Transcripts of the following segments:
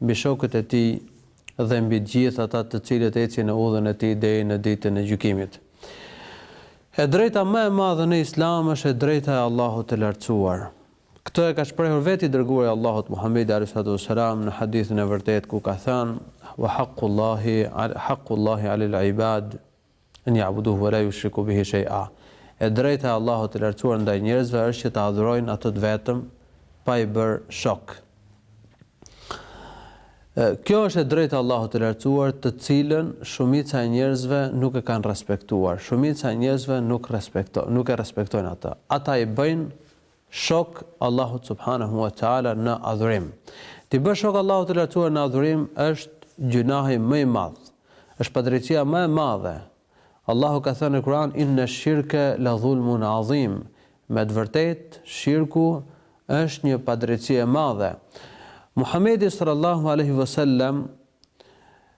mbi shokët e tij dhe mbi të gjithë ata të cilët ecin në udhën e tij deri në Ditën e Gjykimit. E drejta më e madhe në Islam është e drejta e Allahut të Lartësuar. Këtë e ka shprehur vetë i dërguari i Allahut Muhamedi alejhi salatu ves selam në hadithin e vërtetë ku ka thënë: "Wa haqqullahi 'alel ibad" En ya'buduhu wa la yushriku bihi shay'a. E drejta e Allahut të Lartësuar ndaj njerëzve është që ta adhurojnë Atë të vetëm, pa i bërë shok. Kjo është e drejta e Allahut të Lartësuar, të cilën shumica e njerëzve nuk e kanë respektuar. Shumica e njerëzve nuk respektojnë, nuk e respektojnë atë. Ata i bëjnë Shok Allahut subhanehu ve teala në adhurim. T'i bësh shok Allahut të Lartësuar në adhurim është gjynahi më i madh, është padrejtësia më e madhe. Allahu ka thënë në Kur'an, Inne shirke le dhulmun adhim, Me të vërtetë, shirku është një padrejtësi e madhe. Muhamedi sallallahu alejhi ve sellem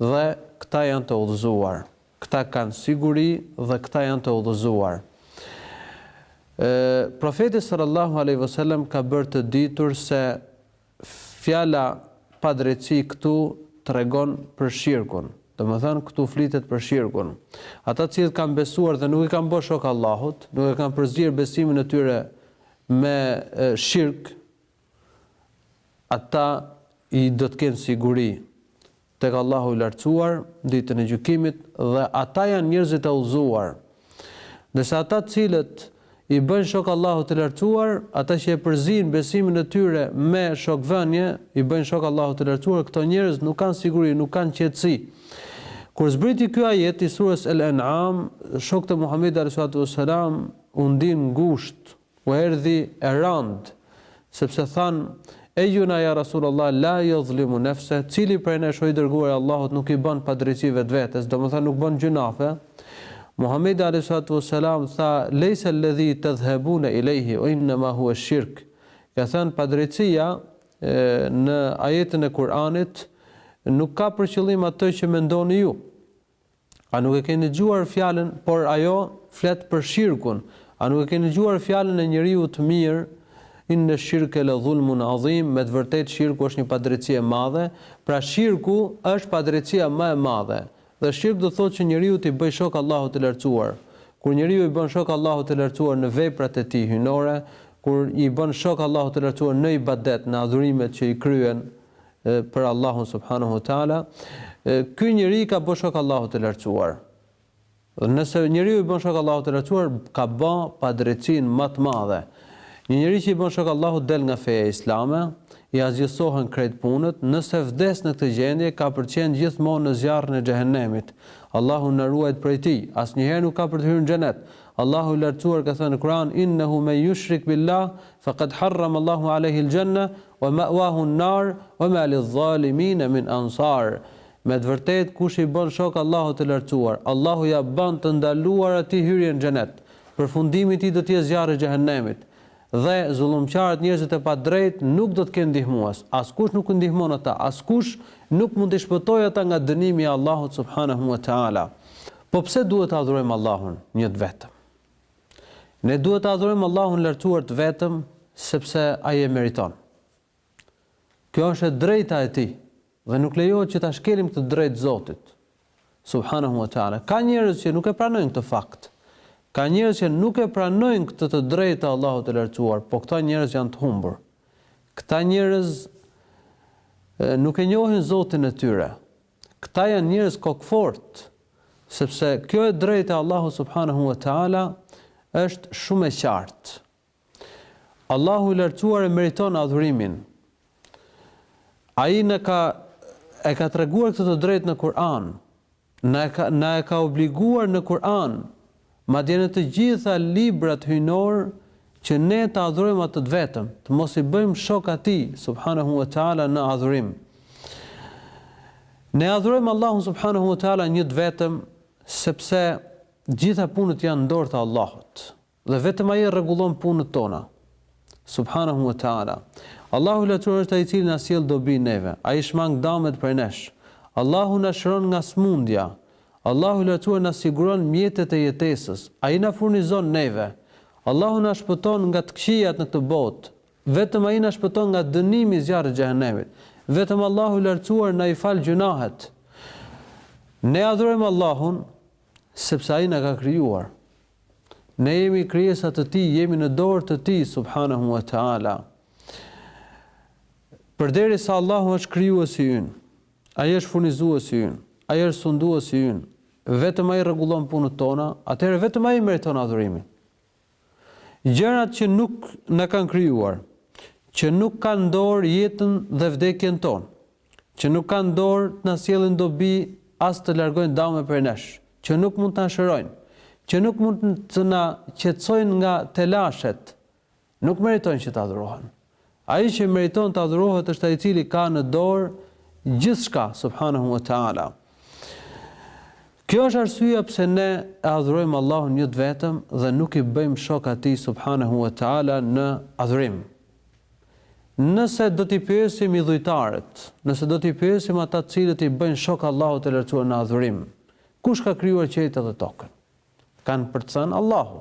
Dhe këta janë të udhëzuar. Këta kanë siguri dhe këta janë të udhëzuar. E, profeti sallallahu alaihi wasallam ka bërë të ditur se fjala padrejtësi këtu tregon për shirkun. Domethënë këtu flitet për shirkun. Ata të cilët kanë besuar dhe nuk i kanë bërë shok Allahut, nuk e kanë përzier besimin e tyre me shirk, Ata do të kenë siguri tek Allahu i Lartësuar ditën e Gjykimit dhe ata janë njerëzit e udhëzuar. Ndërsa ata të cilët i bëjnë shok Allahut të Lartësuar, ata që e përziejnë besimin e tyre me shokëvënie, i bëjnë shok Allahut të Lartësuar, këto njerëz nuk kanë siguri, nuk kanë qetësi. Kur zbriti ky ajet i Surës El-En'am, shokët e Muhamedit, alejhi salatu vesselam, u ndinë ngushtë U erdhi e randë, sepse thanë, Eyyuna ya Rasulullah la yadhlimu nefse, Cili prej nesh, o i Dërguari i Allahut, nuk i bën padrejtësi vetvetes, domethënë nuk bën gjynafe? Muhamedi alejhi salatu ves selam tha, Leysa alladhi tadhhabuna ileyhi, wa innema huwa ash-shirk, Ka thënë, Padrejtësia, në ajetin e Kur'anit, nuk ka për qëllim atë që mendoni ju. A nuk e keni dëgjuar fjalën, por ajo flet për shirkun, a nuk e keni dëgjuar fjalën e njeriut të mirë, Inne shirke le dhulmun adhim, me të vërtetë shirku është një padrejtësi e madhe, pra shirku është padrejtësia më e madhe. Dhe shirk do të thotë që njeriu t'i bëjë shok Allahut të Lartësuar. Kur njeriu i bën shok Allahut të Lartësuar në veprat e tij hyjnore, kur i bën shok Allahut të Lartësuar në ibadet, në adhurimet që i kryen, për Allahun subhanehu teala, ky njeri i ka bë shok Allahut të Lartësuar. Dhe nëse njeriu i bën shok Allahut të Lartësuar, ka bë padrejtësinë më të madhe. Një njeri që i bën shok Allahut del nga feja islame, i asgjësohen krejt punët, nëse vdes në këtë gjendje, ka për të qenë gjithmonë në zjarrin e xhehenemit. Allahu na ruajt prej tij, asnjëherë nuk ka për të hyrë në xhenet. Allahu i Lartësuar ka thënë në Kur'an, Innehu men yushrik billah, faqad harrama Allahu alejhi al-janna, Wa ma'wahu an-nar wa ma lidh-dhalimina min ansar Me të vërtetë, kush i bën shok Allahut të Lartësuar, Allahu ia bën të ndaluar atij hyrjen në Xhenet. Përfundimi i tij do të jetë zjarri i Xhehenemit. Dhe, zullumqarët, njerëzit e padrejtë, nuk do të kenë ndihmues. Askush nuk i ndihmon ata, askush nuk mund t'i shpëtojë ata nga dënimi i Allahut subhanehu wa ta'ala. Po pse duhet të adhurojmë Allahun, një të vetëm? Ne duhet ta adhurojmë Allahun e lartësuar të vetëm sepse Ai e meriton. Kjo është e drejta e Tij dhe nuk lejohet që ta shkelim këtë të drejtë Zotit. Subhanahu wa ta'ala. Ka njerëz që nuk e pranojnë këtë fakt. Ka njerëz që nuk e pranojnë këtë të drejtë të Allahut të lartësuar, po këta njerëz janë të humbur. Këta njerëz nuk e njohin Zotin e tyre. Këta janë njerëz kokëfort, sepse kjo e drejtë e Allahut subhanehu ve teala është shumë e qartë. Allahu i Lartësuar e meriton adhurimin. Ai na ka e ka treguar këtë të drejtë në Kur'an. Na e ka obliguar në Kur'an Madje në të gjitha librat hyjnorë që ne të adhurojmë Atë të Vetëm, të mos i bëjmë shok Atij, subhanehu ue teala, në adhurim. Ne adhurojmë Allahun, subhanehu ue teala, një të vetëm, sepse të gjitha punët janë në dorë të Allahut dhe vetëm Ai rregullon punët tona. Subhanehu ue teala. Allahu i Lartësuar është Ai i Cili na sjell dobi neve. Ai shmang damet prej nesh. Allahu na shëron nga sëmundja. Allahu i Lartësuar na siguron mjetet e jetesës, Ai na furnizon neve. Allahu na shpëton nga të këqijat në këtë botë. Vetëm Ai na shpëton nga dënimi i zjarrit të Xhehenemit. Vetëm Allahu i Lartësuar na i fal gjynahet. Ne adhurojmë Allahun sepse Ai na ka krijuar. Ne jemi krijesa të Tij, jemi në dorë të Tij, subhanahu wa ta'ala. Përderisa Allahu është krijuesi ynë, Ai është furnizuesi ynë, Ai është sunduesi ynë, vetëm Ai rregullon punët tona, atëherë vetëm Ai meriton adhurimin. Gjërat që nuk na kanë krijuar, që nuk kanë dorë jetën dhe vdekjen tonë, që nuk kanë dorë të na sjellin dobi as të largojnë dame prej nesh, që nuk mund të na shërojnë, që nuk mund të na qetësojnë nga telashet, Nuk meritojnë që të adhurohen. Ai që meriton të adhurohet është ai i cili ka në dorë gjithçka, subhanahu wa ta'ala. Kjo është arsyeja pse ne e adhurojmë Allahun një të vetëm dhe nuk i bëjmë shok atij subhanahu wa ta'ala në adhurim. Nëse do t'i pyesim idhujtarët, nëse do t'i pyesim ata të cilët i bëjnë shok Allahut të lartësuar në adhurim, kush ka krijuar qiejt dhe tokën? Kanë për të thënë Allahu.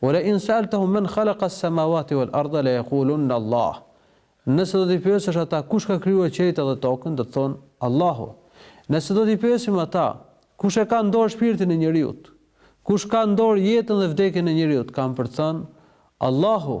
Wa la in sa'altahum men khalaqa as-samawati wal arda la yaqulunna Allah. Nëse do t'i pyesësh ata kush ka krijuar qiejt dhe tokën, do të thonë Allahu. Nëse do t'i pyesim ata kush e ka në dorë shpirtin e njeriut, kush ka në dorë jetën dhe vdekjen e njeriut, kanë për të thënë Allahu.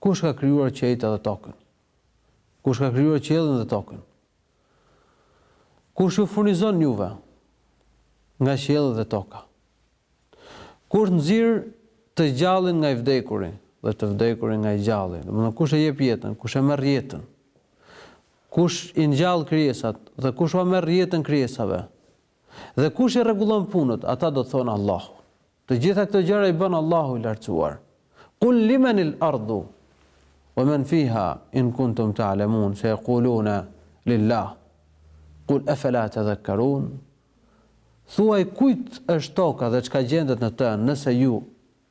Kush ka krijuar qiejt edhe tokën? Kush ka krijuar qiellin dhe tokën? Kush ju furnizon juve nga qielli dhe toka? Kush nxjerr të gjallin nga i vdekuri dhe të vdekurin nga i gjalli? Domethënë kush e jep jetën, kush e merr jetën? Kush i ngjall krijesat dhe kush ua merr jetën krijesave? Dhe kush i rregullon punët, ata do të thonë Allahu. Të gjitha këto gjëra i bën Allahu i lartësuar. Kul liman al ardhu wa man fiha in kuntum ta'lamun sayaquluna lillah. Kul afala tadhakkarun? Thuaj kujt është toka dhe çka gjendet në të, nëse ju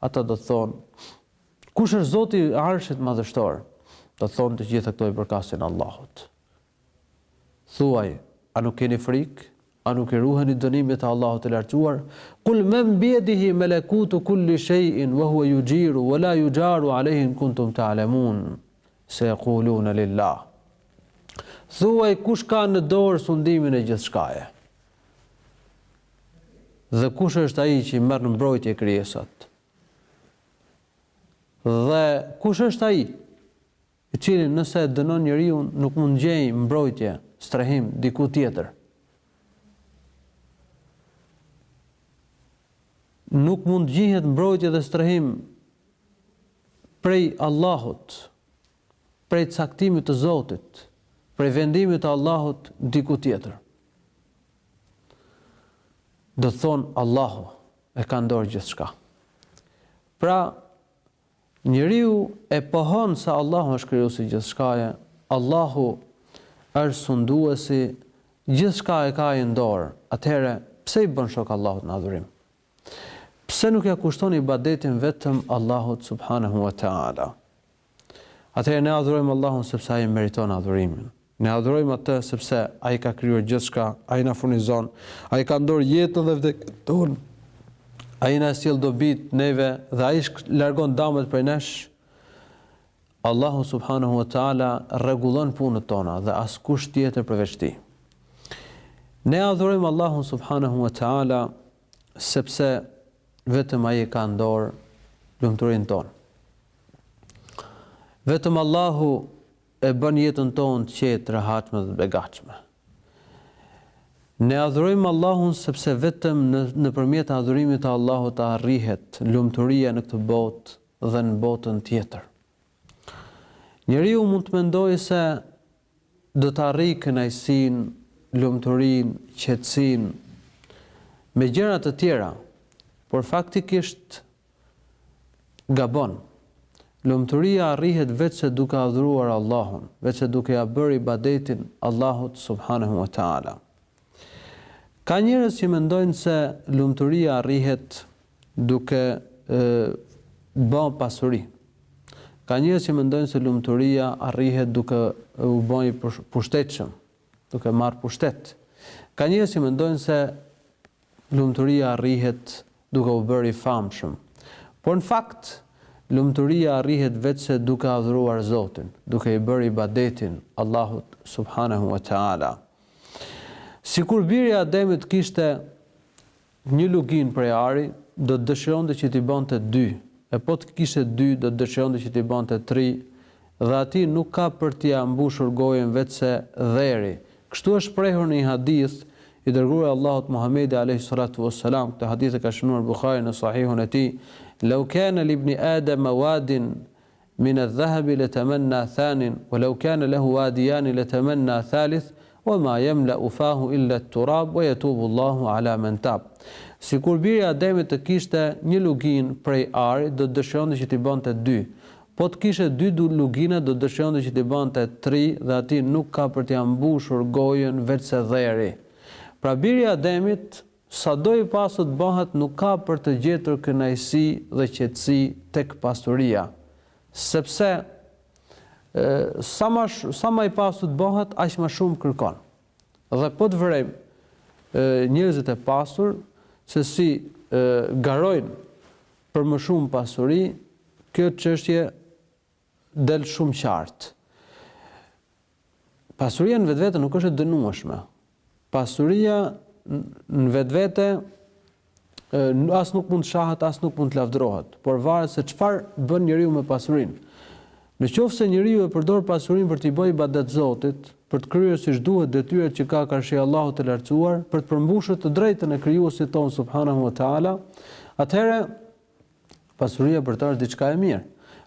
Ata do të thonë, Kush është Zoti i Arshit Madhështor? Do të thonë, Të gjitha këto i përkasin Allahut. Thuaj, A nuk keni frikë? A nuk i ruheni dënimit të Allahut të Lartësuar? Kul men biyadihi malakutu kulli shay'in wa huwa yujiru wa la yujaru alayhi in kuntum ta'lamun. Sayaquluna lillah. Thuaj kush ka në dorë sundimin e gjithçkaje? Dhe kush është ai që i merr në mbrojtje krijesat? Dhe kush është ai i cili nëse e dënon njeriun nuk mund të gjejë mbrojtje, strehim diku tjetër? Nuk mund të gjihet mbrojtje dhe strehim prej Allahut. prej caktimit të Zotit, prej vendimit të Allahut diku tjetër. Do të thonë Allahu e ka në dorë gjithçka. Pra, njeriu e pohon se Allahu është krijuesi i gjithçkaje, Allahu është sunduesi, gjithçka e ka ai në dorë. Atëherë, pse i bën shok Allahut në adhurim? Pse nuk ja kushton ibadetin vetëm Allahut subhanahu wa ta'ala? Atëherë ne adhurojmë Allahun sepse ai meriton adhurimin. Ne adhurojmë atë sepse ai ka krijuar gjithçka, ai na furnizon, ai ka në dorë jetën dhe vdekjen tonë. Ai na sjell dobitë neve dhe ai largon dëmet prej nesh. Allahu subhanehu ve teala rregullon punët tona dhe askush tjetër përveç Tij. Ne adhurojmë Allahun subhanehu ve teala sepse vetëm Ai e ka në dorë lumturinë tonë. Vetëm Allahu e bën jetën tonë të qetë, rehatshme dhe begatshme. Ne adhurojmë Allahun sepse vetëm nëpërmjet adhurimit të Allahut arrihet lumturia në këtë botë dhe në botën tjetër. Njeriu mund të mendojë se do të arrijë kënaqësinë, lumturinë, qetësinë me gjëra të tjera, por faktikisht gabon. Lumturia arrihet veçse duke adhuruar Allahun, veçse duke ia bërë ibadetin Allahut subhanehu ve teala. Ka njerëz që mendojnë se lumturia arrihet duke ba pasuri. Ka njerëz që mendojnë se lumturia arrihet duke u ba i pushtetshëm, duke marrë pushtet. Ka njerëz që mendojnë se lumturia arrihet duke u bërë i famshëm. Por në fakt, lumturia arrihet veçse duke adhuruar Zotin, duke i bërë ibadetin Allahut subhanehu ve teala. Sikur biri i Ademit kishte Një luginë prej ari do të dëshironte që t'i bënte dy, e po të kishte dy do të dëshironte që t'i bënte tri, dhe atij nuk ka për t'ia mbushur gojën veçse dheri. Kështu është shprehur në një hadith i Dërguari i Allahut Muhamedi alejhi salatu ue selam, këtë hadith e ka shënuar Buhariu në Sahihun e tij, Lau kana libni Adama wadin Min dhahabi le temenna thanin, wa lau kane lehu wadijani le temenna thalith, wa ma jemla'u fahu illa turab, wa jetubu Allahu ala men tab. Sikur biri i Ademit të kishte një luginë prej ari, do të dëshironte që t'i bënte dy. Po të kishte dy lugina, do të dëshironte që t'i bënte tri dhe atij nuk ka për t'ia mbushur gojën veçse dheri. Pra biri i Ademit, Sado i pasur të bëhet nuk ka për të gjetur kënaqësi dhe qetësi tek pasuria. Sepse sa ma i pasur të bëhet aq ma shumë kërkon. Dhe po të vrejmë njerëzit e pasur se si garojnë për më shumë pasuri, kjo çështje del shumë qartë. Pasuria në vetvete nuk është e dënueshme. Pasuria në vetvete as nuk mund të shahet, as nuk mund të lavdërohet, por varet se çfarë bën njeriu me pasurinë. Në qoftë se njeriu e përdor pasurinë për t'i bëjë ibadet Zotit, për të kryer siç duhet detyrat që ka karshi Allahut të Lartësuar, për të përmbushur të drejtën e Krijuesit tonë subhanahu wa ta'ala, atëherë Pasuria për ta është diçka e mirë.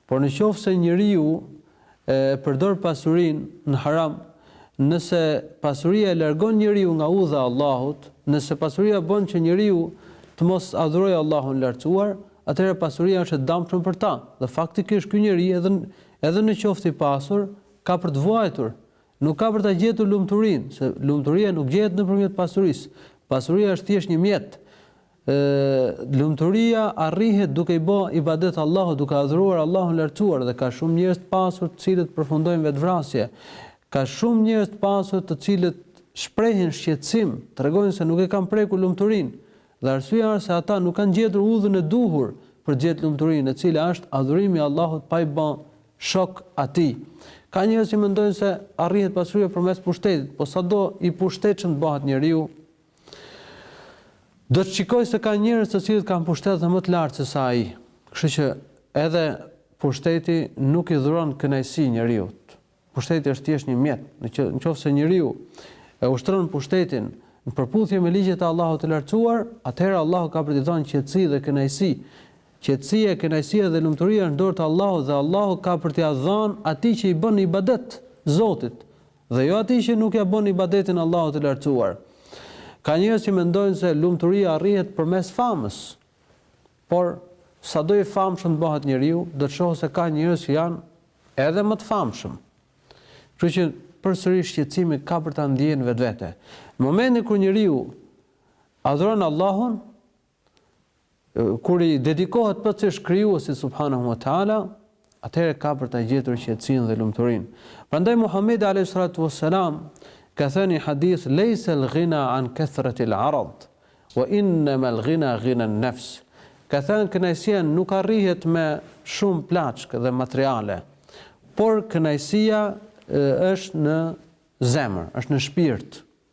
Por në qoftë se njeriu e përdor pasurinë në haram, nëse pasuria e largon njeriu nga udha e Allahut, nëse pasuria bën që njeriu të mos adhurojë Allahun e Lartësuar, atëherë pasuria është e dëmshme për ta. Dhe faktikisht ky njeri edhe edhe në qoftë i pasur, ka për të vuajtur, nuk ka për ta gjetur lumturinë, se lumturia nuk gjehet nëpërmjet pasurisë. Pasuria është thjesht një mjet. Lumturia arrihet duke i ba ibadet Allahut, duke adhuruar Allahun e Lartësuar dhe ka shumë njerëz të pasur të cilët përfundojnë vetëvrasje. Ka shumë njerëz të pasur të cilët shprehin shqetësim, tregojnë se nuk e kanë prekur lumturinë. Dhe arsyeja është se ata nuk kanë gjetur udhën e duhur për të gjetë lumturinë, e cila është adhurimi i Allahut pa i ba shok Atij. Ka njerëz që mendojnë se arrihet pasuria përmes pushtetit, po sado i pushtetshëm të bëhet njeriu, Do të shikojë se ka njerëz të cilët kanë pushtet dhe më të lartë se sa ai. Kështu që edhe pushteti nuk i dhuron kënaqësi njeriut. Pushteti është thjesht një mjet. Në që, në qoftë se njeriu e ushtron pushtetin në përputhje me ligjet e Allahut të Lartësuar, atëherë Allahu ka për t'i dhënë qetësi dhe kënaqësi. Qetësia, kënaqësia dhe lumturia është në dorë të Allahut dhe Allahu ka për t'ia dhënë atij që i bën ibadet Zotit. Dhe jo atij që nuk ia bën ibadetin Allahut të Lartësuar. Ka njerëz që mendojnë se lumturia arrihet përmes famës. Por, sado i famshëm të bëhet njeriu, do të shohë se ka njerëz që janë edhe më të famshëm. Kështu që përsëri shqetësimi ka për ta ndjerë në vetvete. Në momentin kur njeriu adhuron Allahun, kur i dedikohet plotësisht Krijuesit subhanahu wa taala, atëherë ka për ta gjetur qetësinë dhe lumturinë. Prandaj Muhamedi alayhi salatu wassalam ka thënë një hadith lejse al-ghina an kathrati al-arad wa innama al-ghina ghina an-nafs. Ka thënë kënaqësia nuk arrihet me shumë plaçkë dhe materiale, por kënaqësia është në zemër, është në shpirt.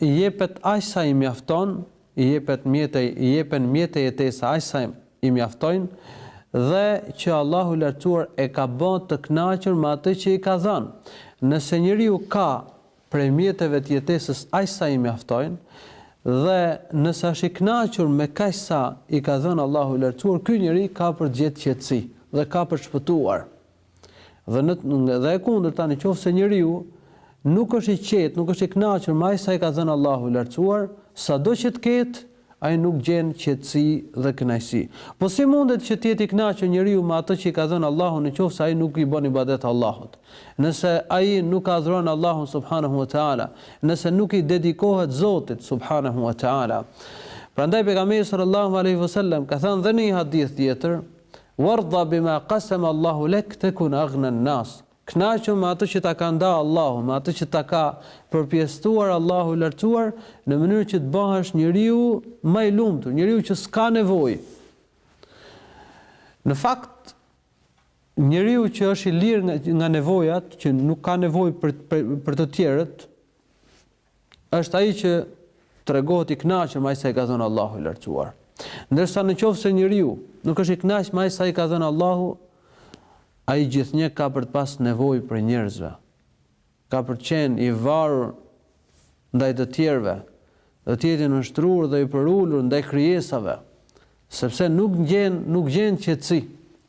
I jepet aq sa i mjafton, i jepet mjete, i jepen mjete jetese aq sa i mjaftojnë, dhe që Allahu i Lartësuar e ka ba të kënaqur me atë që i ka dhënë. Nëse njeriu ka prej mjeteve të jetesës aq sa i mjaftojnë, dhe nëse është i kënaqur me kaq sa i ka dhënë Allahu i Lartësuar, ky njeri ka për të gjetë qetësi dhe ka për të shpëtuar. Dhe në dhe e kundërta, në qoftë se njeriu nuk është i qetë, nuk është i kënaqur me aq sa i ka dhënë Allahu i lartësuar, sado që të ketë, ai nuk gjen qetësi dhe kënaqësi. Po si mundet që të jetë i kënaqur njeriu me atë që i ka dhënë Allahu në qoftë se ai nuk i bën ibadet Allahut? Nëse ai nuk adhuron Allahun subhanahu wa taala, nëse nuk i dedikohet Zotit subhanahu wa taala. Prandaj pejgamberi sallallahu alaihi wasallam ka thënë dhe në një hadith tjetër, Warda bima qasama Allahu lek tekun aghna an-nas, Kënaqu me atë që ta ka nda Allahu, me atë që ta ka përpjesëtuar Allahu i Lartësuar, në mënyrë që të bëhesh njeriu më i lumtur, njeriu që s'ka nevojë. Në fakt, njeriu që është i lirë nga, nga nevojat, që nuk ka nevojë për, për, për të tjerët, Është ai që tregohet i kënaqur me aq sa i ka dhënë Allahu i Lartësuar. Ndërsa në qoftë se njeriu nuk është i kënaqur me aq sa i ka dhënë Allahu, ai gjithnjë ka për të pas nevojë për njerëzve, ka për të qenë i varur ndaj të tjerëve, do të jetë i nënshtruar dhe i përulur ndaj krijesave, Sepse nuk gjen, nuk gjen qetësi.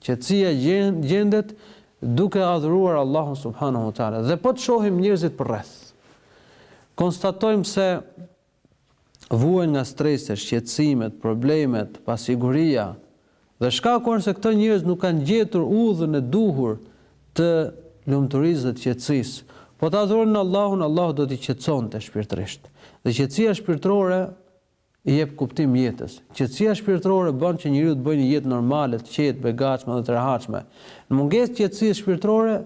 Qetësia gjen, gjendet duke adhuruar Allahun subhanahu wa taala. Dhe po të shohim njerëzit përreth, konstatojmë se vuajnë nga stresi, shqetësimet, problemet, pasiguria. Dhe shkaku është se këto njerëz nuk kanë gjetur udhën e duhur të lumturisë dhe të qetësisë. Po ta adhuronin Allahun, Allahu do t'i qetësonte shpirtërisht. Dhe qetësia shpirtërore i jep kuptim jetës. Qetësia shpirtërore bën që njeriu të bëjë një jetë normale, të qetë, të begatshme dhe të rehatshme. Në mungesë të qetësisë shpirtërore,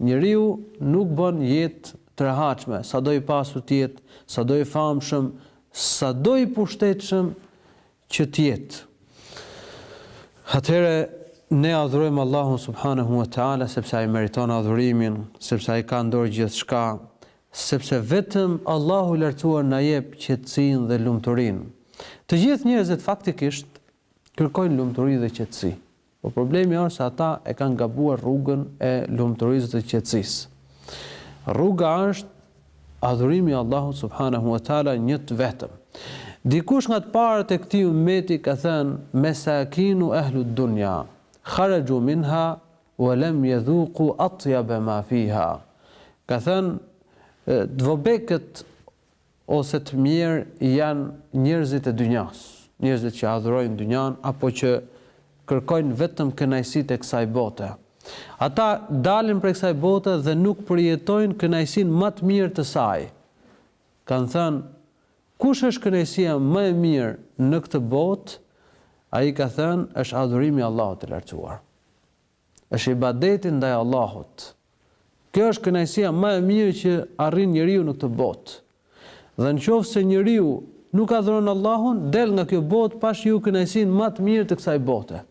njeriu nuk bën jetë të rehatshme, sado i pasur të jetë, sado i famshëm, sado i pushtetshëm që të jetë. Atëherë ne adhurojmë Allahun subhanehu ve teala sepse ai meriton adhurimin, sepse ai ka në dorë gjithçka, Sepse vetëm Allahu i Lartësuar na jep qetësinë dhe lumturinë. Të gjithë njerëzit faktikisht kërkojnë lumturi dhe qetësi. Po problemi është se ata e kanë gabuar rrugën e lumturisë dhe qetësisë. Rruga është adhurimi i Allahut subhanehu ve teala një të vetëm. Dikush nga të parët e këtij ummeti ka thënë, Mesakinu ehlu dunja, kharaju minha wa lam yadhuqu atyaba ma fiha ka thënë të vobektë ose të mjerë janë njerëzit e dynjasë, njerëzit që adhurojnë dynjanë apo që kërkojnë vetëm kënaqësitë e kësaj bote. Ata dalin prej kësaj bote dhe nuk përjetojnë kënaqësinë më të mirë të saj. Kanë thënë, kush është kënaqësia më e mirë në këtë botë? Ai ka thënë, është adhurimi i Allahut të Lartësuar. Është ibadeti ndaj Allahut. Kjo është kënaqësia ma e mirë që arrin njeriu në këtë botë. Dhe në qoftë se njeriu nuk adhuron Allahun, del nga kjo botë pa shiju kënaqësinë ma të mirë të kësaj bote.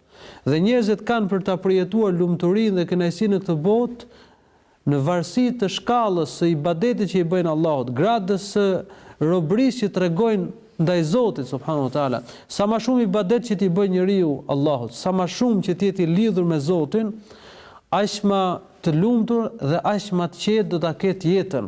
Dhe njerëzit kanë për ta përjetuar lumturinë dhe kënaqësinë në këtë botë Në varësi të shkallës së ibadetit që i bëjnë Allahut, gradës së robërisë që tregojnë ndaj Zotit, subhanahu wa ta'ala. Sa ma shumë ibadet që t'i bëjë njeriu Allahut, sa ma shumë që të jetë i lidhur me Zotin, aq ma të lumtur dhe aq ma të qetë do ta ketë jetën.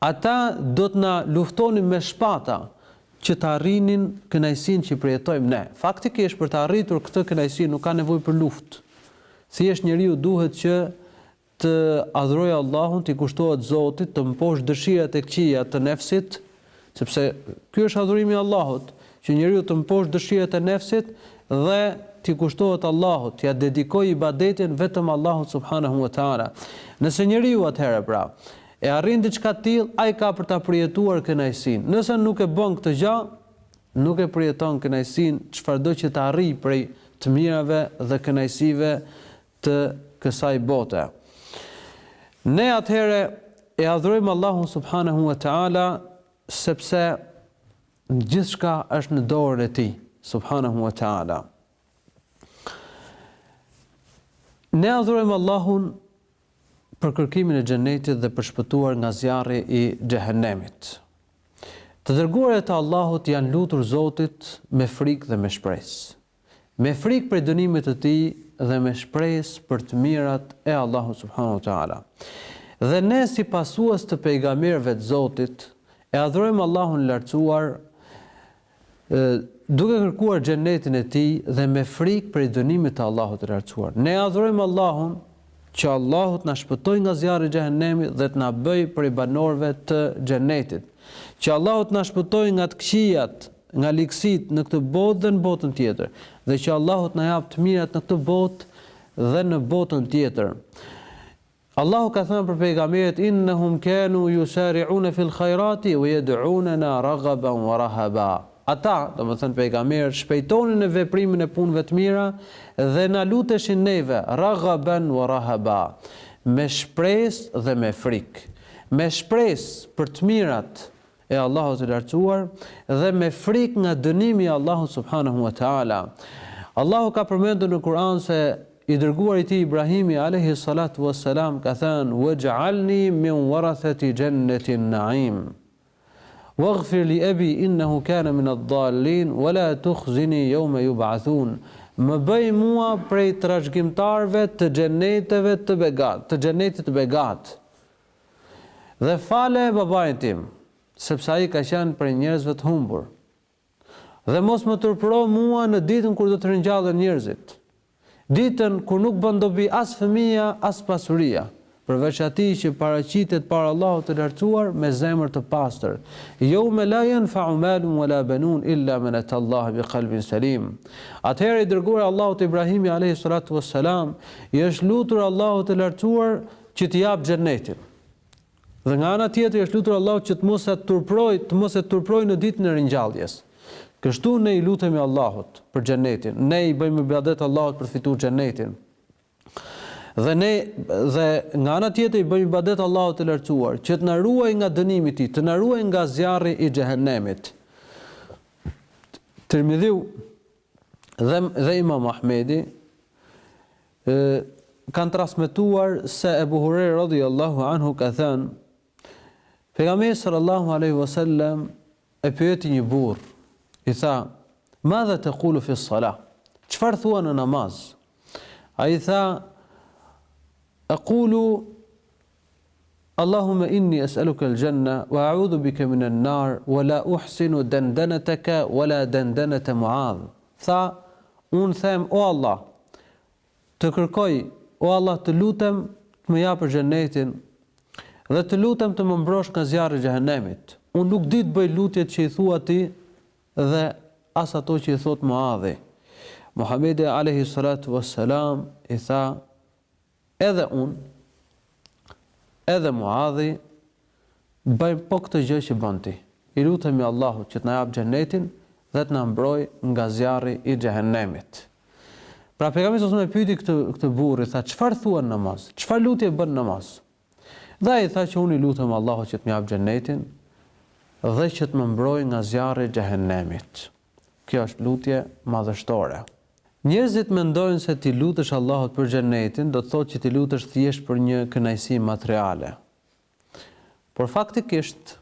Ata do të na luftonin me shpata që ta arrinin kënaqësinë që përjetojmë ne. Faktikisht për ta arritur këtë kënaqësi nuk ka nevojë për luftë. Thjesht njeriu duhet që të adhurojë Allahun, t'i kushtohet Zotit, të mposhtë dëshirat e këqija të nefsit, Sepse ky është adhurimi i Allahut, që njeriu të mposhtë dëshirat e nefsit dhe t'i kushtohet Allahut, t'ia dedikojë ibadetin vetëm Allahut subhanehu ve teala. Nëse njeriu atëherë, pra, e arrin diçka të tillë, ai ka për ta përjetuar kënaqësinë. Nëse nuk e bon këtë gja, nuk e përjeton kënaqësinë, çfarëdo që të arrijë prej të mirave dhe kënaqësive të kësaj bote. Ne atëherë e adhurojmë Allahun subhanehu ve teala sepse gjithçka është në dorën e Tij subhanehu ve teala. Ne adhurojmë Allahun për kërkimin e xhenetit dhe për shpëtuar nga zjarri i xhehenemit. Të dërguarit e Allahut i janë lutur Zotit me frikë dhe me shpresë. me frikë prej dënimit të Tij dhe me shpresë për të mirat e Allahut subhanahu wa ta'ala. Dhe ne si pasues të pejgamberëve të Zotit e adhurojmë Allahun e Lartësuar duke kërkuar xhenetin e Tij dhe me frikë prej dënimit të Allahut të Lartësuar. Ne e adhurojmë Allahun Që Allahu të na shpëtojë nga zjarri i Xhehenemit dhe të na bëjë prej banorëve të Xhenetit. Që Allahu të na shpëtojë nga të këqijat, nga ligësitë në këtë botë dhe në botën tjetër. Dhe që Allahu të na japë të mirat në këtë botë dhe në botën tjetër. Allahu ka thënë për pejgamberët innahum kanu yusari'una fil khairati wa yad'unana raghaban wa rahaba. Ata, domethënë pejgamberët, shpejtonin në veprimin e punëve të mira dhe na luteshin neve, raghaban wa rahaba, me shpresë dhe me frikë. Me shpresë për të mirat e Allahut të Lartësuar dhe me frikë nga dënimi i Allahut subhanehu wa ta'ala. Allahu ka përmendur në Kur'an se i dërguari i Tij Ibrahimi alejhi salatu was-salam ka thënë, "Waj'alni min warathati jannatin na'im." Waghfir li abi innehu kane min ad-dallin wa la tukhzini yawme yub'athun, Më bëj mua prej trashëgimtarëve të xheneteve të begatë, të xhenetit të begatë, dhe fale babain tim, sepse ai ka qenë prej njerëzve të humbur. Dhe mos më turpëro mua në ditën kur do të ringjallen njerëzit. Ditën kur nuk bën dobi as fëmija, as pasuria, përveç atij që paraqitet para Allahut të Lartësuar me zemër të pastër, Yawma la yanfa'u malun wala banun illa man ata Allaha bi qalbin salim. Atëherë i dërguari i Allahut Ibrahimi alejhi salatu was salam i është lutur Allahut të Lartësuar që t'i japë Xhennetin. Dhe nga ana tjetër i është lutur Allahut që të mos e turprojë, të mos e turprojë në ditën e ringjalljes. Kështu ne i lutemi Allahut për xhenetin, ne i bëjmë ibadet Allahut për të fituar xhenetin. Dhe ne dhe nga ana tjetër i bëjmë ibadet Allahut të lartësuar, që të na ruajë nga dënimi i tij, të na ruajë nga zjarri i xhehenemit. Tirmidhiu dhe dhe Imam Ahmedi Kanë transmetuar se Ebu Hurejra radhijallâhu anhu ka thënë, Pejgamberi sallallahu alejhi ve sellem e pyeti një burrë, i tha, Madha taqulu fi s-salah? Çfarë thua në namaz? Ai tha, Aqulu Allahume inni es'eluke l'jenne wa a'udhu bike minen nar wa la uhsinu dendeneteke wa la dendenete Muadh tha, Unë them, O Allah, të kërkoj, o Allah të lutem të më japësh Xhennetin dhe të lutem të më mbrosh nga zjarri i Xhehenemit. Unë nuk di t'i bëj lutjet që i thua ti dhe as ato që i thotë Muadhi. Muhamedi alaihi salatu wassalam i tha, Edhe unë, edhe Muadhi, bëjmë po këtë gjë që bën ti. I lutemi Allahut që të na japë Xhenetin dhe të na mbrojë nga zjarri i Xhehenemit. Pra Pejgamberi s.a.s. e pyeti këtë këtë burrë, i tha, çfarë thua në namaz? Çfarë lutje bën në namaz? Dhe ai tha që unë i lutem Allahut që të më japë Xhenetin dhe që të më mbrojë nga zjarri i Xhehenemit. Kjo është lutje madhështore. Njerëzit mendojnë se t'i lutesh Allahut për xhenetin do të thotë që t'i lutesh thjesht për një kënaqësi materiale. Por faktikisht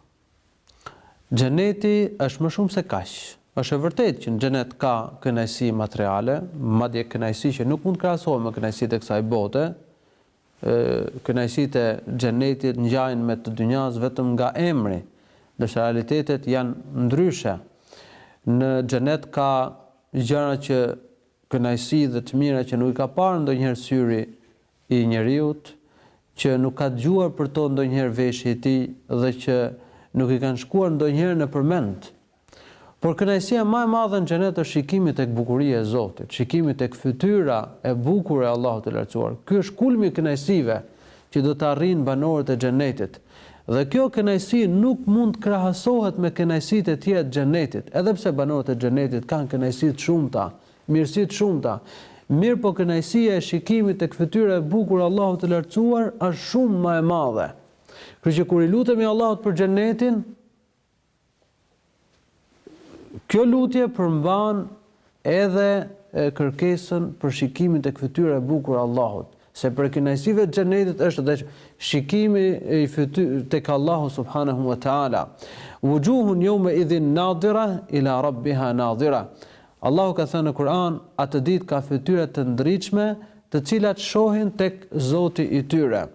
xheneti është më shumë se kaq. Është e vërtetë që në xhenet ka kënaqësi materiale, madje kënaqësi që nuk mund të krahasohen me kënaqësitë e kësaj bote, Kënaqësitë e Xhennetit ngjajnë me të dynjasë vetëm nga emri, ndërsa realitetet janë ndryshe. Në Xhennet ka gjëra që kënaqësi dhe të mira që nuk i ka parë ndonjëherë syri i njeriut, që nuk ka dëgjuar për to ndonjëherë veshi i tij dhe që nuk i kanë shkuar ndonjëherë nëpër mend. Por kënaqësia ma e madhe në xhenet është shikimi tek bukuria e Zotit, shikimi tek fytyra e bukur e Allahut të Lartësuar. Ky është kulmi i kënaqësive që do të arrijnë banorët e xhenetit. Dhe kjo kënaqësi nuk mund të krahasohet me kënaqësitë e tjera të xhenetit, edhe pse banorët e xhenetit kanë kënaqësi të shumta, mirësi të shumta, mirëpo kënaqësia e shikimit tek fytyra e bukur e Allahut të Lartësuar është shumë ma e madhe. Kështu që kur i lutemi Allahut për xhenetin, Kjo lutje përmban edhe kërkesën për shikimin tek fytyra e bukur e Allahut, se prej kënaqësive të Xhennetit është dhe shikimi i fytyrës tek Allahu subhanehu ve teala. Uxhuhun jeume idhin nadira ila rabbiha nadira. Allahu ka thënë në Kur'an, atë ditë ka fytyra të ndritshme, të cilat shohin tek Zoti i tyre.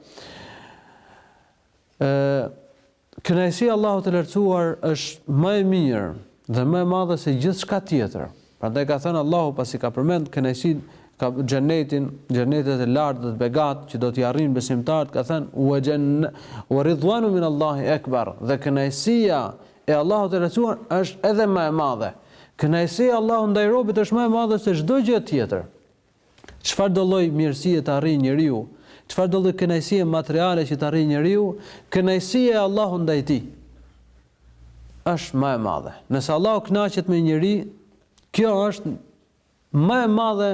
Ë Kënaqësia e Allahut të Lartësuar është më e mirë dhe më e madhe se gjithçka tjetër. Prandaj ka thënë Allahu pasi ka përmend kënaqësinë, ka xhennetin, xhennetet e lartë dhe të begatë që do t'i arrijnë besimtarët, ka thënë: "Wa jan wa ridwanu min Allahi akbar." Dhe kënaqësia e Allahut të Lartësuar është edhe më e madhe. Kënaqësia e Allahut ndaj robit është më e madhe se çdo gjë tjetër. Çfarëdo lloj mirësie të arrijë njeriu, çfarëdo lloj kënaqësie materiale që të arrijë njeriu, kënaqësia e Allahut ndaj tij është më e madhe. Nëse Allahu kënaqet me një njeri, kjo është më e madhe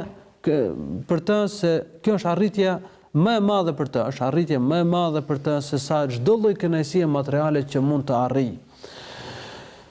për të se kjo është arritja më e madhe për të, është arritje më e madhe për të se sa çdo lloj kënaqësie materiale që mund të arrijë.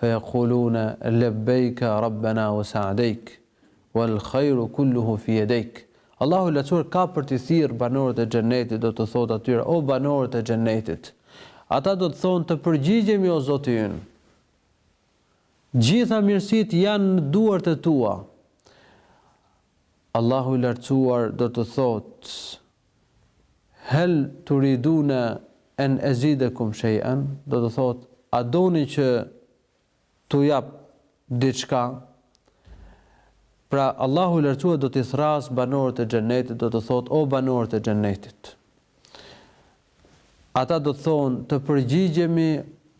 fejekulune lebejke rabbena u saadejk, wal khajru kulluhu fi jedejk. Allahu i Lartësuar ka për t'i thirrë banorët e Xhennetit do t'u thotë atyre, O banorët e Xhennetit! Ata do të thonë, Të përgjigjemi o Zoti ynë! Gjitha mirësitë janë në duart e Tua. Allahu i Lartësuar do të thotë, Hel turidune en ezidekum shej'en, do të thotë, a doni që t'u jap diçka? Pra, Allahu i Lartësuar do t'i thrrasë banorët e Xhennetit, do të thotë, o banorët e Xhennetit. Ata do të thonë, të përgjigjemi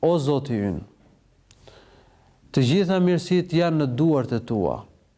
o Zoti ynë. Të gjitha mirësitë janë në duart e tua.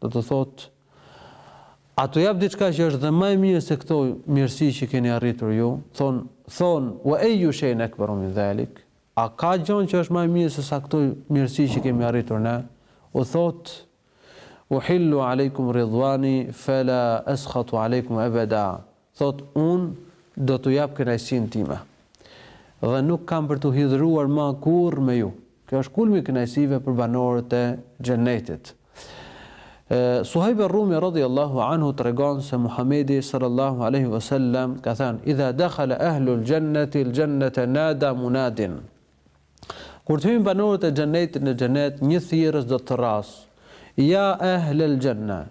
Do të thotë, A t'u jap diçka që është dhe ma e mirë se këto mirësi që keni arritur ju? Thonë, Wa eyyu shay'in akbaru min dhalik? A ka gjë që është ma e mirë se sa këto mirësi që kemi arritur ne? U thotë, Uhillu alejkum ridwani fela askhatu alejkum abada. Thotë, Unë do t'u jap kënaqësinë time. Dhe nuk kam për t'u hidhëruar ma kurrë me ju. Kjo është kulmi i kënaqësive për banorët e Xhennetit. Suhejb er-Rumi radhiyallahu anhu tregon se Muhamedi sallallahu alejhi ve sellem ka thënë, Idha dakhala ahlul jannati al-jannata nada munadin. Kur të hyjnë banorët e Xhennetit në Xhennet, një thirrës do të thërrasë, Ya ahlal-janna,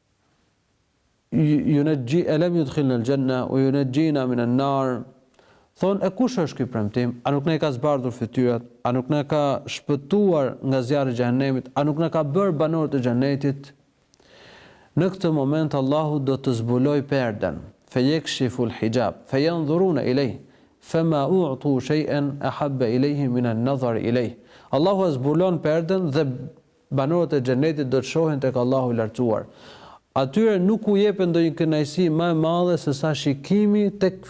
junxhi elem judkhilna el-xhenne, ue junxhina minen-nar, thonë e kush është ky premtim, a nuk na ka zbardhur fytyrat, a nuk na ka shpëtuar nga zjarri i xhehenemit, a nuk na ka bërë banorë të Xhennetit, në këtë moment Allahu do të zbulojë perden, fejekshiful hixhab, fejandhurune ilejh, fema utu shej'en ehabbe ilejhi minen-nadhari ilejh. Allahu e zbulon perden dhe Banorët e Xhenetit do të shohin tek Allahu i Lartësuar. Atyre nuk u jepet ndonjë kënaqësi ma e madhe se sa shikimi tek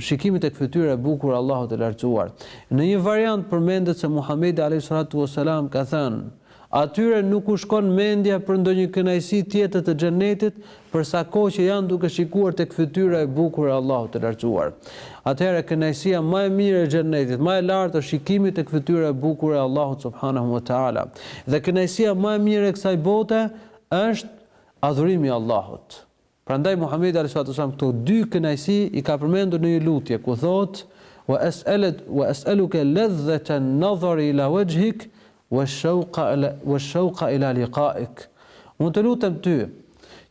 shikimi tek fytyra e bukur e Allahut të Lartësuar. Në një variant përmendet se Muhamedi alejhi salatu ue selam ka thënë, Atyre nuk u shkon mendja për ndonjë kënaqësi tjetër të Xhenetit për sa kohë që janë duke shikuar tek fytyra e bukur e Allahut të Lartësuar. Atëherë kënaqësia ma e mirë e Xhennetit, ma e lartë është shikimi tek fytyra e bukur e Allahut subhanehu ve teala. Dhe kënaqësia ma e mirë e kësaj bote është adhurimi i Allahut. Prandaj Muhamedi alayhi salatu wasallam këto dy kënaqësi i ka përmendur në një lutje ku thotë: "Wa as'alat wa as'aluka ladhata an-nazari ila wajhik Washshawqa ila liqa'ik Unë të lutem ty,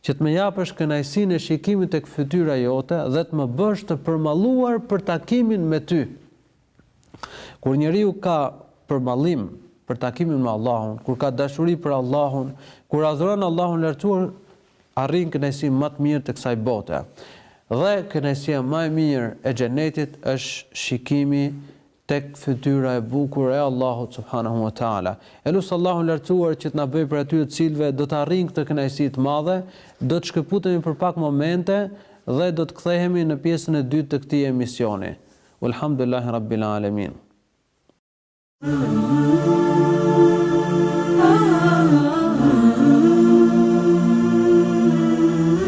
që të më japësh kënaqësinë e shikimit tek fytyra jote dhe të më bësh të përmalluar për takimin me ty. Kur njeriu ka përmallim për takimin me Allahun, kur ka dashuri për Allahun, kur adhuron Allahun e Lartësuar, arrin kënaqësinë ma të mirë të kësaj bote. Dhe kënaqësia ma e mirë e Xhenetit është shikimi Tek fytyra e bukur e Allahut subhanehu ve teala. E lus Allahun e Lartësuar që të na bëjë prej atyre të cilëve do të arrijnë këtë kënaqësi të madhe, do të shkëputemi për pak momente dhe do të kthehemi në pjesën e dytë të këtij emisioni. Uelhamdulillahi Rabbil Alemin.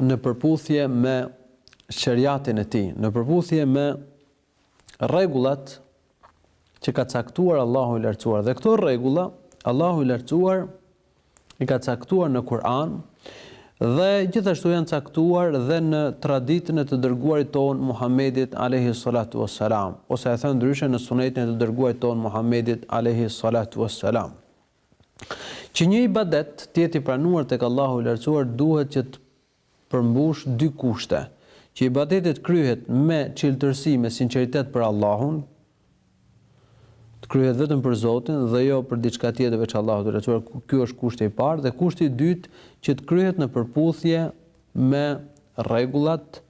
në përputhje me sheriatin e tij, në përputhje me rregullat që ka caktuar Allahu i Lartësuar. Dhe këto rregulla Allahu i Lartësuar i ka caktuar në Kur'an dhe gjithashtu janë caktuar dhe në traditën e të dërguarit tonë Muhammedit alayhi salatu wassalam, ose e thënë ndryshe në sunetin e të dërguarit tonë Muhammedit alayhi salatu wassalam. Që një ibadet të jetë i pranuar tek Allahu i Lartësuar duhet që të përmbushë dy kushte, Që ibadeti të kryhet me çiltërsi, me sinqeritet për Allahun, të kryhet vetëm për Zotin dhe jo për diçka tjetër veç Allahut të Lartësuar, ky është kushti i parë, dhe kushti i dytë që të kryhet në përputhje me rregullat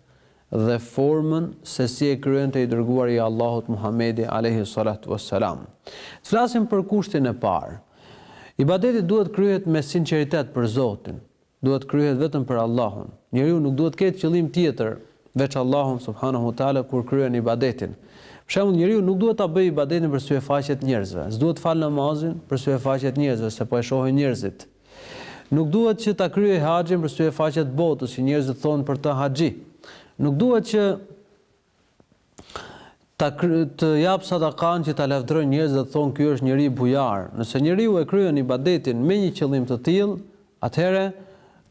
dhe formën se si e kryente i Dërguari i Allahut Muhamedi alejhi ssalatu ue sselam. Të flasim për kushtin e parë. Ibadeti duhet të kryhet me sinqeritet për Zotin, duhet të kryhet vetëm për Allahun. Njeriu nuk duhet të ketë qëllim tjetër veç Allahun subhanahu ue teala kur kryen ibadetin. Për shembull, njeriu nuk duhet ta bëjë ibadetin për syefaqe të njerëzve. S'duhet të falë namazin për syefaqe të njerëzve, se po e shohin njerëzit. Nuk duhet që ta kryejë haxhin për syefaqe të botës, që njerëzit të thonë për të haxhi. Nuk duhet që ta të japë sadakanë që ta lavdërojnë njerëzit dhe të thonë ky është njeri bujar. Nëse njeriu e kryen ibadetin me një qëllim të tillë, atëherë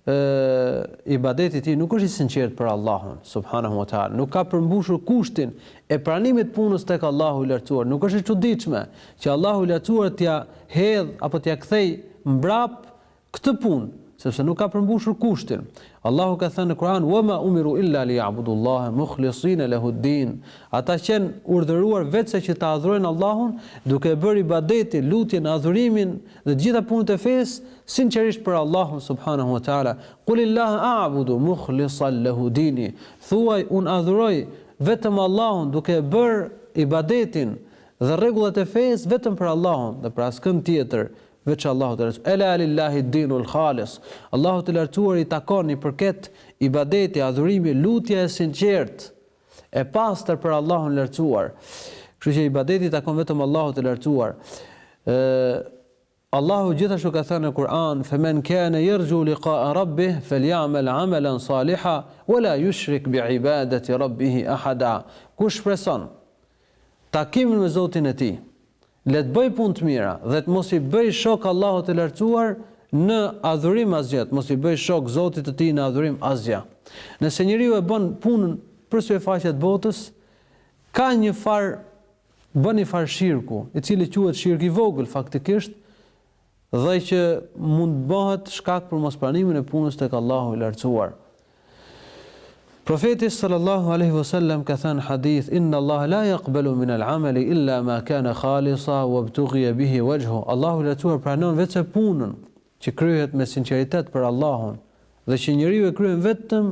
ë ibadeti i tij nuk është i sinqertë për Allahun, subhanahu wa ta'ala. Nuk ka përmbushur kushtin e pranimit të punës tek Allahu i Lartësuar. Nuk është e çuditshme Që Allahu i Lartësuar t'ia hedhë apo t'ia kthejë mbrapë këtë punë, sepse nuk ka përmbushur kushtin. Allahu ka thënë në Kur'an, "Wa ma umiru illa liya'budullaha mukhlisina lahu-d-din", Ata s'qenë urdhëruar veçse që ta adhurojnë Allahun, duke e bërë ibadetin, lutjen, adhurimin dhe të gjitha punët e fesë, sinqerisht për Allahun subhanehu wa ta'ala, "Qulillaha a'budu mukhlisan lahu dini", Thuaj, Unë adhuroj vetëm Allahun duke e bërë ibadetin Dhe rregullat e fesë vetëm për Allahun dhe për askënd tjetër veç Allahut të Lartësuar. Ela lillahi dinul khalis, Allahut të Lartësuar i takon, i përket, ibadeti, adhurimi, lutja e sinqertë, e pastër për Allahun e Lartësuar. Kështu që ibadeti i takon vetëm Allahut të Lartësuar. Ë Allahu gjithashtu ka thënë në Kur'an, Femen kâne yerju liqâ'a Rabbih, fely'amel 'amelen sâliha, ve la yushrik bi'ibâdeti Rabbihi ahada. Kush shpreson takimin me Zotin e tij, le të bëjë punë të mira dhe të mos i bëjë shok Allahut të Lartësuar në adhurim asgjë, të mos i bëjë shok Zotit të tij në adhurim asgjë. Nëse njeriu e bën punën për syefaqe të botës, ka një farë bën një farë shirku, i cili quhet shirk i vogël faktikisht edhe që mund të bëhet shkak për mospranimin e punës tek Allahu i Lartësuar. Profeti sallallahu alaihi wasallam ka thënë hadith inna Allah la yaqbalu min al-amali illa ma kana khalisa wabtughiya bihi wajhu. Allahu i Lartësuar pranon vetëm punën që kryhet me sinqeritet për Allahun dhe që njeriu e kryen vetëm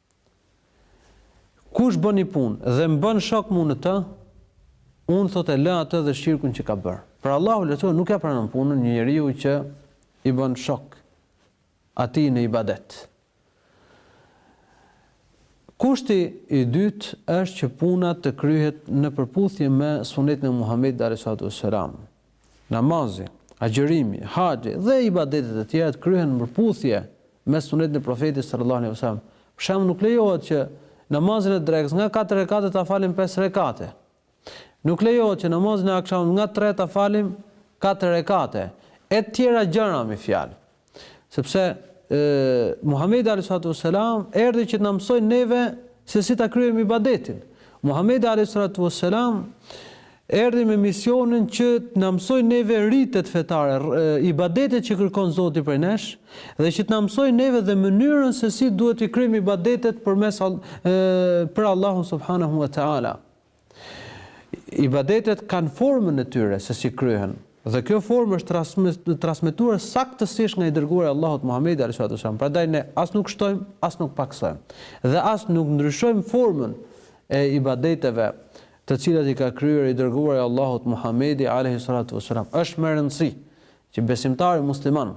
Kush bën një punë dhe më bën shok mu në të, unë thotë e lë atë dhe shirkun që ka bërë. Pra Allahu i Lartësuar nuk ia pranon punën një njeriu që i bën shok atij në ibadet. Kushti i dytë është që puna të kryhet në përputhje me sunetin e Muhamedit alayhi salatu wassalam. Namazi, agjërimi, haxhi dhe ibadetet e tjera të kryhen në përputhje me sunetin e Profetit sallallahu alejhi ve sellem. Për shembull nuk lejohet që namazin e drekës nga katër rekate ta falim pesë rekate. Nuk lejohet që namazin e akşamit nga tre ta falim katër rekate e tjera gjëra me fjalë. Sepse e, Muhamedi alayhi salatu vesselam erdhi që të na mësojë neve se si ta kryejmë ibadetin. Muhamedi alayhi salatu vesselam Erdhi me misionin që të na mësojë neve ritet fetare, ibadetet që kërkon Zoti prej nesh, dhe që të na mësojë neve dhe mënyrën se si duhet t'i kryejmë ibadetet përmes për Allahun subhanehu ve teala. Ibadetet kanë formën e tyre se si kryhen, dhe kjo formë është transmetuar saktësisht nga i dërguari i Allahut Muhamedi alaihi salatu vesselam. Prandaj ne as nuk shtojmë, as nuk pakësojmë dhe as nuk ndryshojmë formën e ibadeteve të cilat i ka kryer i Dërguari i Allahut Muhamedi alejhi salatu ves selam. Është me rëndësi që besimtari musliman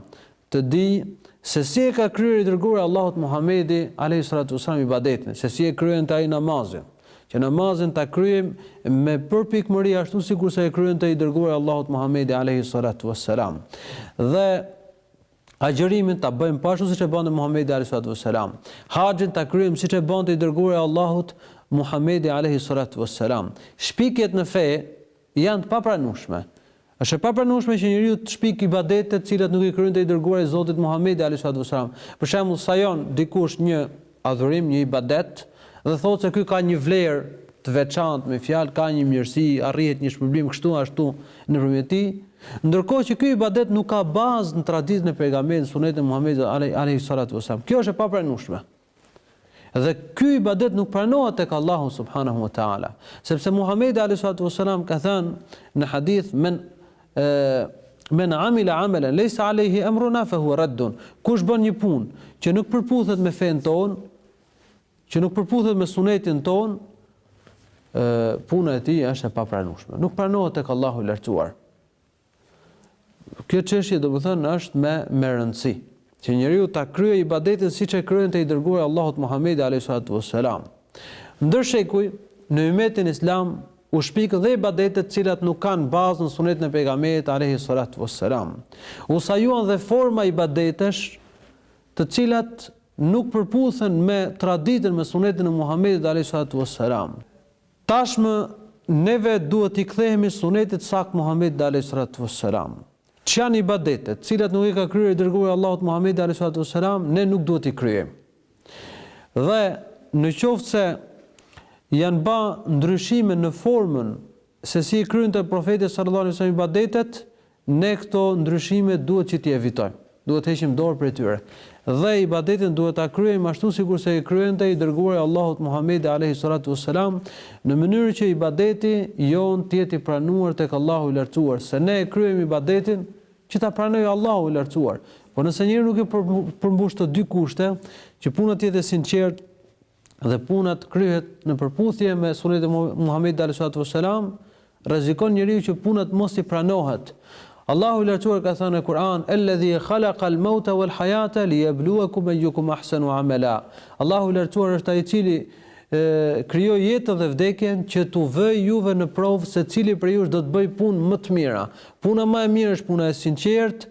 të dijë se si e ka kryer i Dërguari i Allahut Muhamedi alejhi salatu ves selam ibadetin, se si e kryente ai namazin, që namazin ta kryejmë me përpikmëri ashtu sikurse e kryente i Dërguari i Allahut Muhamedi alejhi salatu ves selam. Dhe Agjërimin ta bëjmë po ashtu siç e bënte Muhamedi alejhi salatu ves selam. Haxhin ta kryejmë siç e bënte i dërguari i Allahut Muhamedi alejhi salatu ves selam. Shpikjet në fe janë të papranueshme. Është e papranueshme që njeriu të shpikë ibadete të cilat nuk i kryente i dërguari i Zotit Muhamedi alejhi salatu ves selam. Për shembull, sajon dikush një adhurim, një ibadet, dhe thotë se ky ka një vlerë të veçantë, me fjalë ka një mirësi, arrihet një shpërblim kështu ashtu nëpërmjet tij, ndërkohë që ky ibadet nuk ka bazë në traditën e pejgamberit, sunetin e Muhamedit alej alejhi salatu ve selam. Kjo është e papranueshme. Dhe ky ibadet nuk pranohet tek Allahu subhanahu wa taala, sepse Muhamedi alejhi salatu ve selam ka thënë në hadith men Men amila amalan leysa aleyhi amruna fa huwa raddun. Kush bën një punë që nuk përputhet me fenë tonë, që nuk përputhet me sunetin tonë, puna e tij është e papranueshme. Nuk pranohet tek Allahu i lartësuar. Kjo çështje domethënë është me me rëndësi. Që njeriu ta kryejë ibadetin siç e kryente i Dërguari i Allahut Muhamedi alejhi salatu ves selam. Ndër shekuj, në ymmetin islam u shpikën dhe ibadetet të cilat nuk kanë bazë në Sunetin e Pejgamberit alejhi salatu ves selam. U sajuan dhe forma ibadetesh të cilat nuk përputhen me traditën me Sunetin e Muhamedit alejhi salatu ves selam. Tashmë neve duhet t'i kthehemi Sunetit të saktë të Muhamedit alejhi salatu ves selam. Ç'janë ibadetet, të cilat nuk i ka kryer i Dërguari i Allahut Muhamedi alejhi salatu ves selam, ne nuk duhet t'i kryejmë. Dhe në qoftë se janë ba ndryshime në formën se si i kryente Profeti sallallahu alejhi ve sellem ibadetet, ne këto ndryshime duhet që t'i evitojmë. Duhet të heqim dorë prej tyre. Dhe ibadetin duhet ta kryejmë ashtu sikurse e kryente i Dërguari i Allahut Muhamedi alejhi salatu ue selam, në mënyrë që ibadeti jonë të jetë i pranuar tek Allahu i Lartësuar, se ne e kryejmë ibadetin që ta pranojë Allahu i Lartësuar. Por nëse njeriu nuk i përmbush këto dy kushte, që puna të jetë e sinqertë, dhe puna të kryhet në përputhje me sunetin e Muhamedit alayhi salatu wasalam, rrezikon njeriu që puna të mos i pranohet. Allahu i lartësuar ka thënë në Kur'an: "Alladhi khalaqa al-mauta wal-hayata liyabluwakum ayyukum ahsanu amala." Allahu i lartësuar është ai i cili krijoi jetën dhe vdekjen që t'u vëjë juve në provë se cili prej jush do të bëjë punë më të mira. Puna më e mirë është puna e sinqertë,